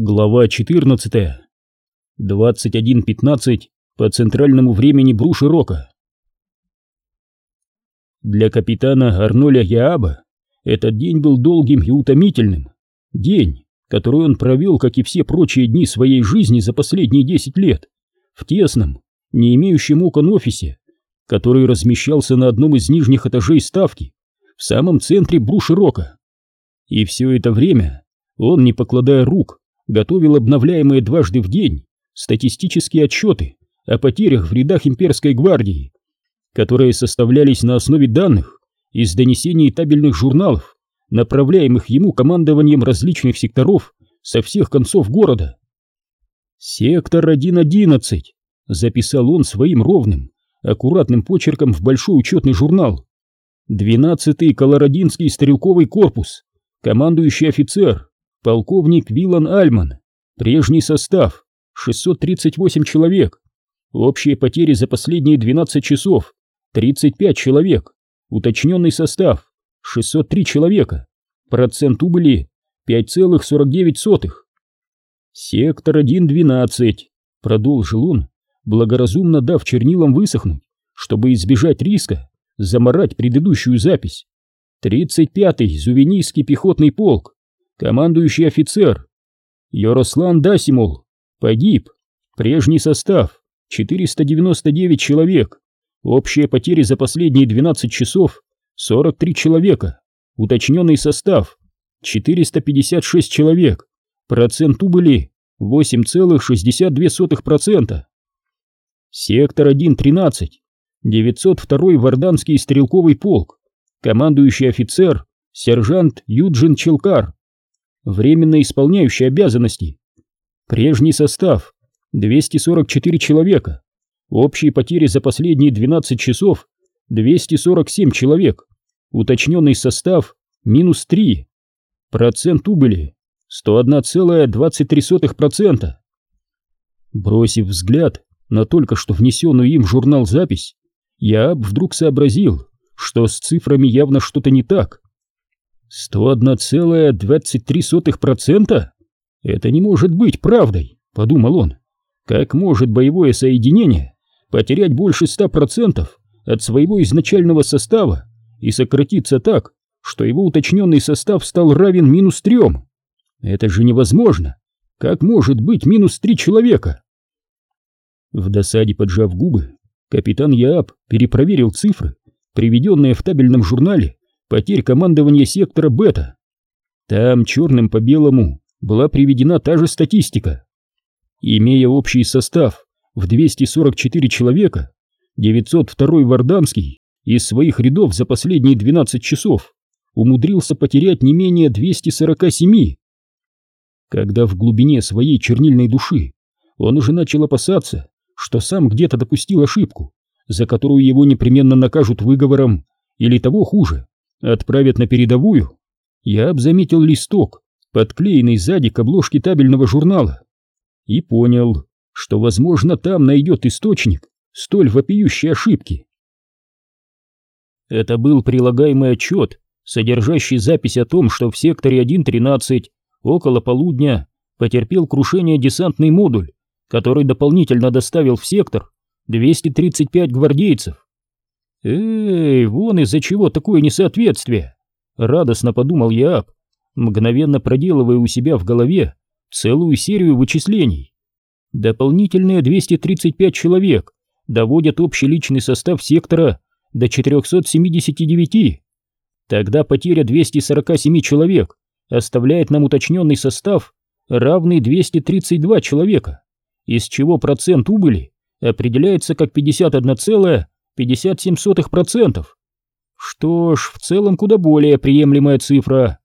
Глава 14. 21.15 по центральному времени Бруши-Рока. Для капитана Арноля Яаба этот день был долгим и утомительным. День, который он провел, как и все прочие дни своей жизни за последние 10 лет, в тесном, не имеющем окон офисе, который размещался на одном из нижних этажей ставки, в самом центре Бруши-Рока. И все это время он, не покладая рук, готовил обновляемые дважды в день статистические отчеты о потерях в рядах имперской гвардии, которые составлялись на основе данных из донесений табельных журналов, направляемых ему командованием различных секторов со всех концов города. «Сектор 1.11», — записал он своим ровным, аккуратным почерком в большой учетный журнал. «12-й Колорадинский стрелковый корпус, командующий офицер, полковник Вилан Альман, прежний состав 638 человек, общие потери за последние 12 часов 35 человек, уточненный состав 603 человека, процент убыли 5,49. Сектор 1.12, продолжил он, благоразумно дав чернилам высохнуть, чтобы избежать риска заморать предыдущую запись. 35-й Зувенийский пехотный полк, командующий офицер. Ярослан Дасимол погиб. Прежний состав 499 человек. Общие потери за последние 12 часов 43 человека. Уточненный состав 456 человек. Процент убыли 8,62%. Сектор 1.13. 902-й Варданский стрелковый полк. Командующий офицер сержант Юджин Челкар временно исполняющий обязанности. Прежний состав 244 человека. Общие потери за последние 12 часов 247 человек. Уточненный состав минус 3. Процент убыли 101,23%. Бросив взгляд на только что внесенную им журнал запись, я вдруг сообразил, что с цифрами явно что-то не так. «Сто одна целая двадцать три сотых процента? Это не может быть правдой», — подумал он. «Как может боевое соединение потерять больше ста процентов от своего изначального состава и сократиться так, что его уточненный состав стал равен минус трем? Это же невозможно! Как может быть минус три человека?» В досаде поджав губы, капитан Яаб перепроверил цифры, приведенные в табельном журнале, потерь командования сектора Бета. Там черным по белому была приведена та же статистика. Имея общий состав в 244 человека, 902-й Варданский из своих рядов за последние 12 часов умудрился потерять не менее 247. Когда в глубине своей чернильной души он уже начал опасаться, что сам где-то допустил ошибку, за которую его непременно накажут выговором, или того хуже, отправят на передовую, я обзаметил листок, подклеенный сзади к обложке табельного журнала, и понял, что, возможно, там найдет источник столь вопиющей ошибки. Это был прилагаемый отчет, содержащий запись о том, что в секторе 1.13 около полудня потерпел крушение десантный модуль, который дополнительно доставил в сектор 235 гвардейцев. «Эй, вон из-за чего такое несоответствие!» Радостно подумал я, мгновенно проделывая у себя в голове целую серию вычислений. Дополнительные 235 человек доводят общий личный состав сектора до 479. Тогда потеря 247 человек оставляет нам уточненный состав, равный 232 человека, из чего процент убыли определяется как 51,5%. 57%. Что ж, в целом куда более приемлемая цифра.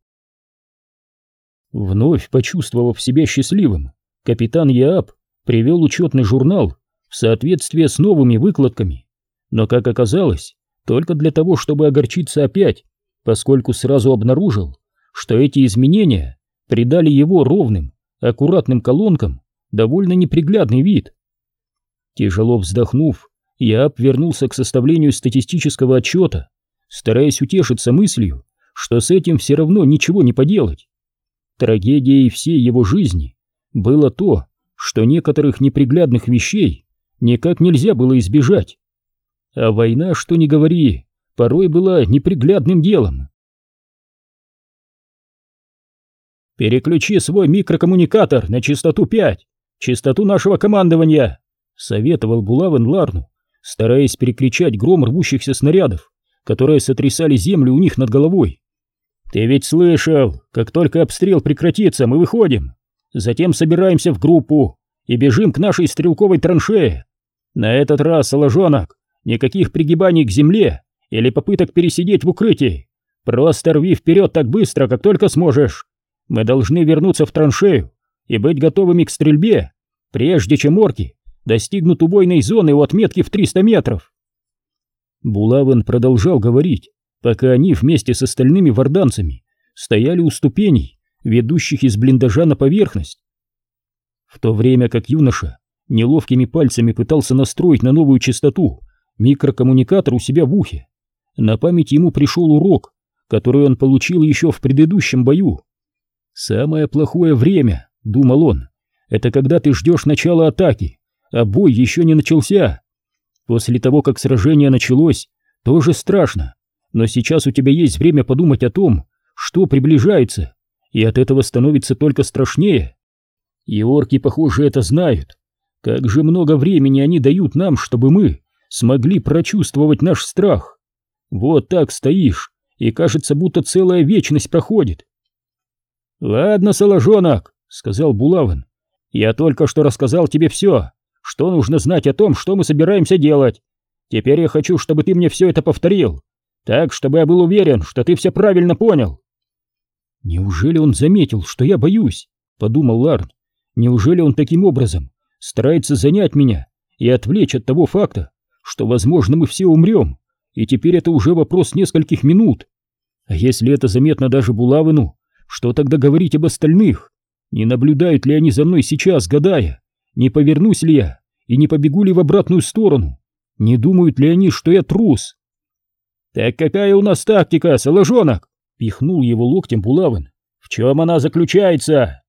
Вновь почувствовав себя счастливым, капитан Яап привел учетный журнал в соответствие с новыми выкладками, но, как оказалось, только для того, чтобы огорчиться опять, поскольку сразу обнаружил, что эти изменения придали его ровным, аккуратным колонкам довольно неприглядный вид. Тяжело вздохнув, я обвернулся к составлению статистического отчета, стараясь утешиться мыслью, что с этим все равно ничего не поделать. Трагедией всей его жизни было то, что некоторых неприглядных вещей никак нельзя было избежать. А война, что ни говори, порой была неприглядным делом. «Переключи свой микрокоммуникатор на частоту 5, частоту нашего командования», — советовал Булавин Ларну, стараясь перекричать гром рвущихся снарядов, которые сотрясали землю у них над головой. «Ты ведь слышал, как только обстрел прекратится, мы выходим. Затем собираемся в группу и бежим к нашей стрелковой траншее. На этот раз, Соложонок, никаких пригибаний к земле или попыток пересидеть в укрытии. Просто рви вперед так быстро, как только сможешь. Мы должны вернуться в траншею и быть готовыми к стрельбе, прежде чем орки достигнут убойной зоны у отметки в 300 метров. Булавин продолжал говорить, пока они вместе с остальными варданцами стояли у ступеней, ведущих из блиндажа на поверхность. В то время как юноша неловкими пальцами пытался настроить на новую частоту микрокоммуникатор у себя в ухе, на память ему пришел урок, который он получил еще в предыдущем бою. «Самое плохое время», — думал он, — «это когда ты ждешь начала атаки, а бой еще не начался. После того, как сражение началось, тоже страшно, но сейчас у тебя есть время подумать о том, что приближается, и от этого становится только страшнее. И орки, похоже, это знают. Как же много времени они дают нам, чтобы мы смогли прочувствовать наш страх. Вот так стоишь, и кажется, будто целая вечность проходит. «Ладно, Соложонок», — сказал Булавин, — «я только что рассказал тебе все, что нужно знать о том, что мы собираемся делать. Теперь я хочу, чтобы ты мне все это повторил, так, чтобы я был уверен, что ты все правильно понял». «Неужели он заметил, что я боюсь?» — подумал Ларн. «Неужели он таким образом старается занять меня и отвлечь от того факта, что, возможно, мы все умрем, и теперь это уже вопрос нескольких минут? А если это заметно даже Булавину, что тогда говорить об остальных? Не наблюдают ли они за мной сейчас, гадая, не повернусь ли я и не побегу ли в обратную сторону? Не думают ли они, что я трус? Так какая у нас тактика, Соложонок? Пихнул его локтем Булавин. В чем она заключается?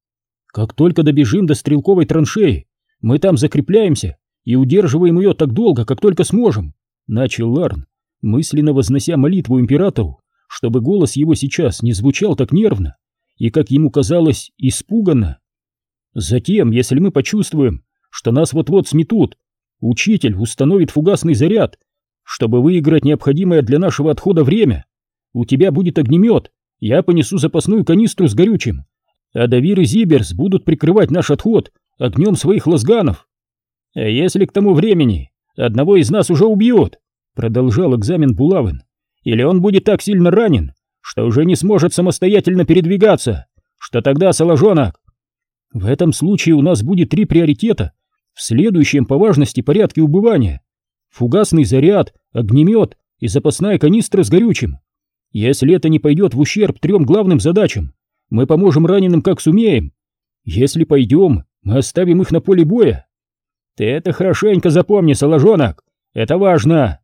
Как только добежим до стрелковой траншеи, мы там закрепляемся и удерживаем ее так долго, как только сможем. Начал Ларн, мысленно вознося молитву императору, чтобы голос его сейчас не звучал так нервно и, как ему казалось, испуганно. Затем, если мы почувствуем, что нас вот-вот сметут, учитель установит фугасный заряд, чтобы выиграть необходимое для нашего отхода время. У тебя будет огнемет, я понесу запасную канистру с горючим, а Давир и Зиберс будут прикрывать наш отход огнем своих лазганов. А если к тому времени одного из нас уже убьют, продолжал экзамен Булавин, или он будет так сильно ранен, что уже не сможет самостоятельно передвигаться, что тогда, Соложонок? В этом случае у нас будет три приоритета в следующем по важности порядке убывания. Фугасный заряд, огнемет и запасная канистра с горючим. Если это не пойдет в ущерб трем главным задачам, мы поможем раненым как сумеем. Если пойдем, мы оставим их на поле боя. Ты это хорошенько запомни, Соложонок, это важно.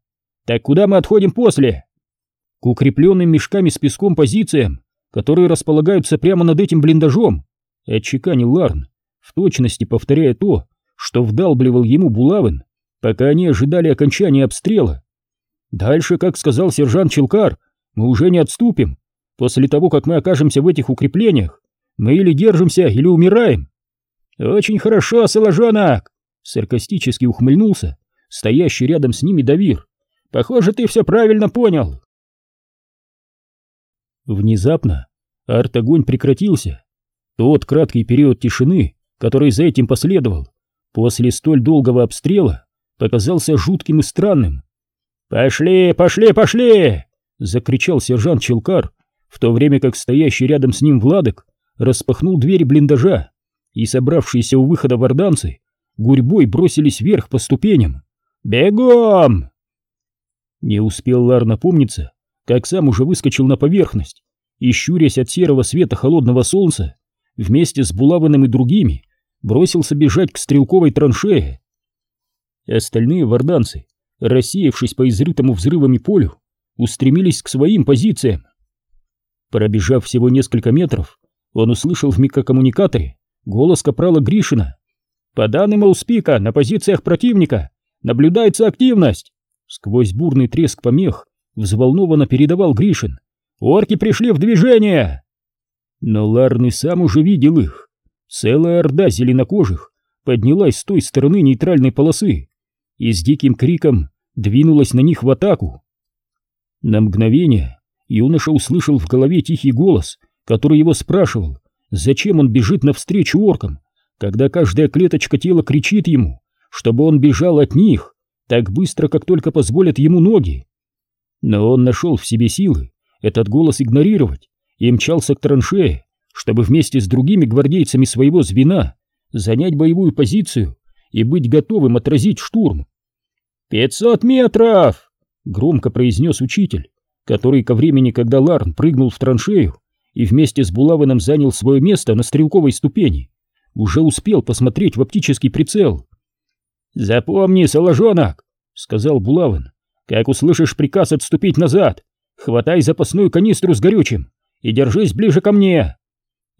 Так куда мы отходим после? к укрепленным мешками с песком позициям, которые располагаются прямо над этим блиндажом, отчеканил Ларн, в точности повторяя то, что вдалбливал ему Булавин, пока они ожидали окончания обстрела. Дальше, как сказал сержант Челкар, мы уже не отступим. После того, как мы окажемся в этих укреплениях, мы или держимся, или умираем. Очень хорошо, Соложонок! Саркастически ухмыльнулся, стоящий рядом с ними Давир. Похоже, ты все правильно понял. Внезапно арт-огонь прекратился. Тот краткий период тишины, который за этим последовал, после столь долгого обстрела, показался жутким и странным. «Пошли, пошли, пошли!» — закричал сержант Челкар, в то время как стоящий рядом с ним Владок распахнул двери блиндажа, и собравшиеся у выхода варданцы гурьбой бросились вверх по ступеням. «Бегом!» Не успел Лар напомниться, как сам уже выскочил на поверхность и, щурясь от серого света холодного солнца, вместе с Булавиным и другими, бросился бежать к стрелковой траншее. Остальные варданцы, рассеявшись по изрытому взрывами полю, устремились к своим позициям. Пробежав всего несколько метров, он услышал в микрокоммуникаторе голос капрала Гришина. «По данным Ауспика, на позициях противника наблюдается активность!» Сквозь бурный треск помех взволнованно передавал Гришин. «Орки пришли в движение!» Но Ларн и сам уже видел их. Целая орда зеленокожих поднялась с той стороны нейтральной полосы и с диким криком двинулась на них в атаку. На мгновение юноша услышал в голове тихий голос, который его спрашивал, зачем он бежит навстречу оркам, когда каждая клеточка тела кричит ему, чтобы он бежал от них так быстро, как только позволят ему ноги. Но он нашел в себе силы этот голос игнорировать и мчался к траншее, чтобы вместе с другими гвардейцами своего звена занять боевую позицию и быть готовым отразить штурм. «Пятьсот метров!» — громко произнес учитель, который ко времени, когда Ларн прыгнул в траншею и вместе с Булавином занял свое место на стрелковой ступени, уже успел посмотреть в оптический прицел. «Запомни, соложонок!» — сказал Булавин. «Как услышишь приказ отступить назад, хватай запасную канистру с горючим и держись ближе ко мне!»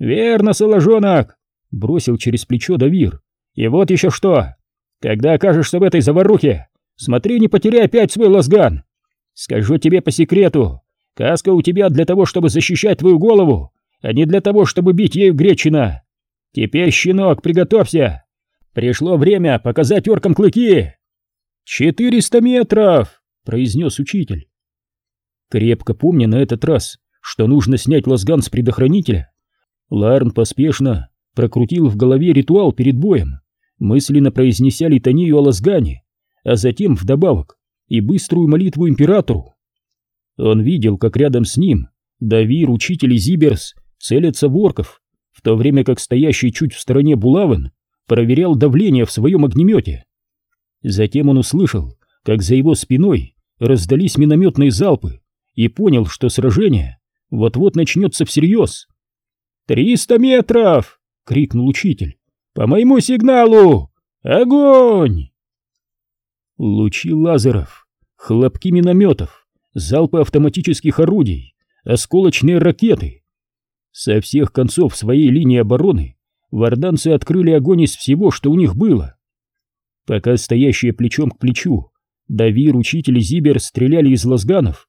«Верно, соложонок!» — бросил через плечо Давир. «И вот еще что! Когда окажешься в этой заварухе, смотри, не потеряй опять свой лазган! Скажу тебе по секрету, каска у тебя для того, чтобы защищать твою голову, а не для того, чтобы бить ею Гречина. Теперь, щенок, приготовься. Пришло время показать оркам клыки. Четыреста метров, произнес учитель. Крепко помня на этот раз, что нужно снять лазган с предохранителя, Ларн поспешно прокрутил в голове ритуал перед боем, мысленно произнеся литанию о лазгане, а затем вдобавок и быструю молитву императору. Он видел, как рядом с ним Давир, учитель Зиберс целятся в орков, в то время как стоящий чуть в стороне Булавин проверял давление в своем огнемете. Затем он услышал, как за его спиной раздались минометные залпы и понял, что сражение вот-вот начнется всерьез. «Триста метров!» — крикнул учитель. «По моему сигналу! Огонь!» Лучи лазеров, хлопки минометов, залпы автоматических орудий, осколочные ракеты. Со всех концов своей линии обороны варданцы открыли огонь из всего, что у них было. Пока стоящие плечом к плечу Давир, учитель Зибер стреляли из лазганов,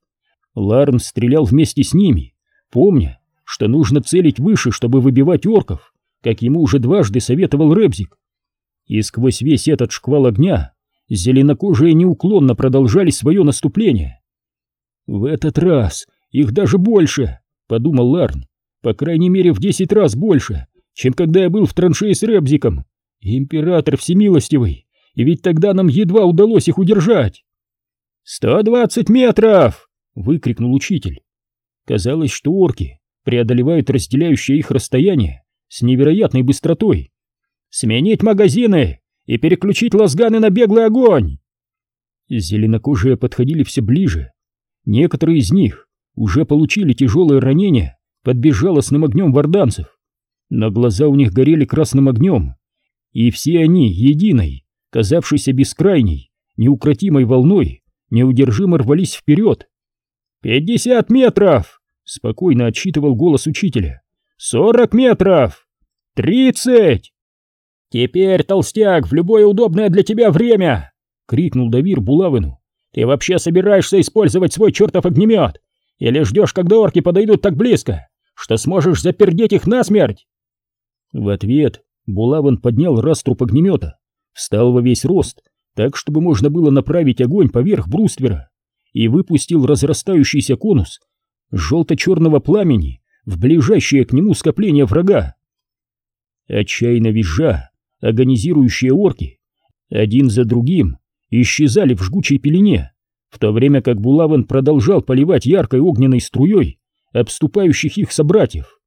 Ларн стрелял вместе с ними, помня, что нужно целить выше, чтобы выбивать орков, как ему уже дважды советовал Ребзик. И сквозь весь этот шквал огня зеленокожие неуклонно продолжали свое наступление. «В этот раз их даже больше», — подумал Ларн, «по крайней мере в десять раз больше, чем когда я был в траншее с Ребзиком. Император всемилостивый, и ведь тогда нам едва удалось их удержать». «Сто двадцать метров!» — выкрикнул учитель. Казалось, что орки преодолевают разделяющее их расстояние с невероятной быстротой. «Сменить магазины!» и переключить лазганы на беглый огонь. Зеленокожие подходили все ближе. Некоторые из них уже получили тяжелые ранения под безжалостным огнем варданцев, но глаза у них горели красным огнем, и все они, единой, казавшейся бескрайней, неукротимой волной, неудержимо рвались вперед. «Пятьдесят метров!» — спокойно отчитывал голос учителя. «Сорок метров! Тридцать!» «Теперь, толстяк, в любое удобное для тебя время!» — крикнул Давир Булавину. «Ты вообще собираешься использовать свой чертов огнемет? Или ждешь, когда орки подойдут так близко, что сможешь запердеть их насмерть?» В ответ Булавин поднял раструб огнемета, встал во весь рост, так, чтобы можно было направить огонь поверх бруствера, и выпустил разрастающийся конус желто-черного пламени в ближайшее к нему скопление врага. Отчаянно визжа, агонизирующие орки один за другим исчезали в жгучей пелене, в то время как Булавин продолжал поливать яркой огненной струей обступающих их собратьев.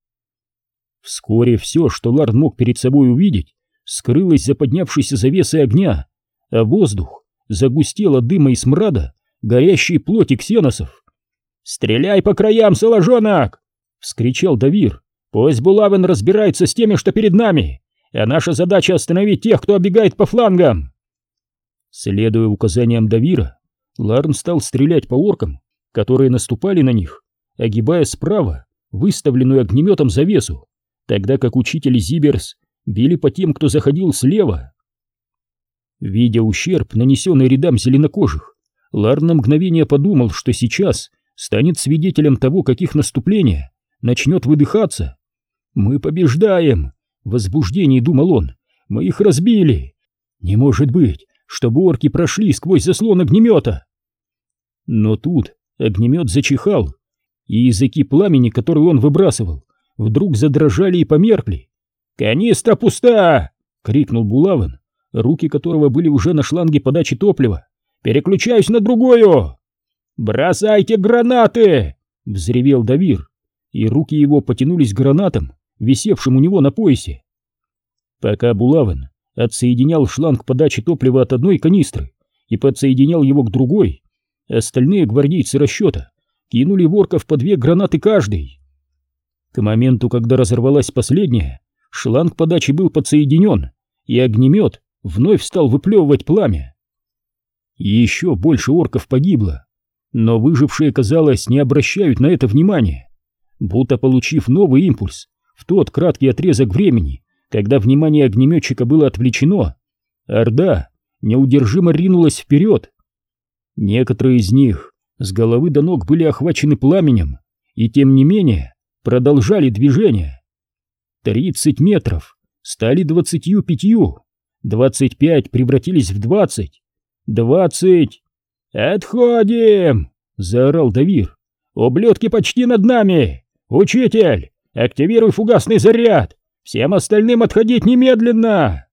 Вскоре все, что Лард мог перед собой увидеть, скрылось за поднявшейся завесой огня, а воздух загустел от дыма и смрада горящей плоти ксеносов. «Стреляй по краям, соложонок!» — вскричал Давир. «Пусть Булавин разбирается с теми, что перед нами!» а наша задача остановить тех, кто оббегает по флангам. Следуя указаниям Давира, Ларн стал стрелять по оркам, которые наступали на них, огибая справа выставленную огнеметом завесу, тогда как учитель Зиберс били по тем, кто заходил слева. Видя ущерб, нанесенный рядам зеленокожих, Лар на мгновение подумал, что сейчас станет свидетелем того, как их начнет выдыхаться. «Мы побеждаем!» — в возбуждении думал он. «Мы их разбили! Не может быть, чтобы орки прошли сквозь заслон огнемета!» Но тут огнемет зачихал, и языки пламени, которые он выбрасывал, вдруг задрожали и померкли. «Канистра пуста!» — крикнул Булавин, руки которого были уже на шланге подачи топлива. «Переключаюсь на другую!» «Бросайте гранаты!» — взревел Давир, и руки его потянулись к гранатам, висевшим у него на поясе. Пока Булавин отсоединял шланг подачи топлива от одной канистры и подсоединял его к другой, остальные гвардейцы расчета кинули в по две гранаты каждый. К моменту, когда разорвалась последняя, шланг подачи был подсоединен, и огнемет вновь стал выплевывать пламя. еще больше орков погибло, но выжившие, казалось, не обращают на это внимания, будто получив новый импульс в тот краткий отрезок времени, когда внимание огнеметчика было отвлечено, Орда неудержимо ринулась вперед. Некоторые из них с головы до ног были охвачены пламенем, и тем не менее продолжали движение. Тридцать метров стали двадцатью пятью, двадцать пять превратились в двадцать, двадцать... «Отходим!» — заорал Давир. «Ублюдки почти над нами! Учитель, активируй фугасный заряд! Всем остальным отходить немедленно!»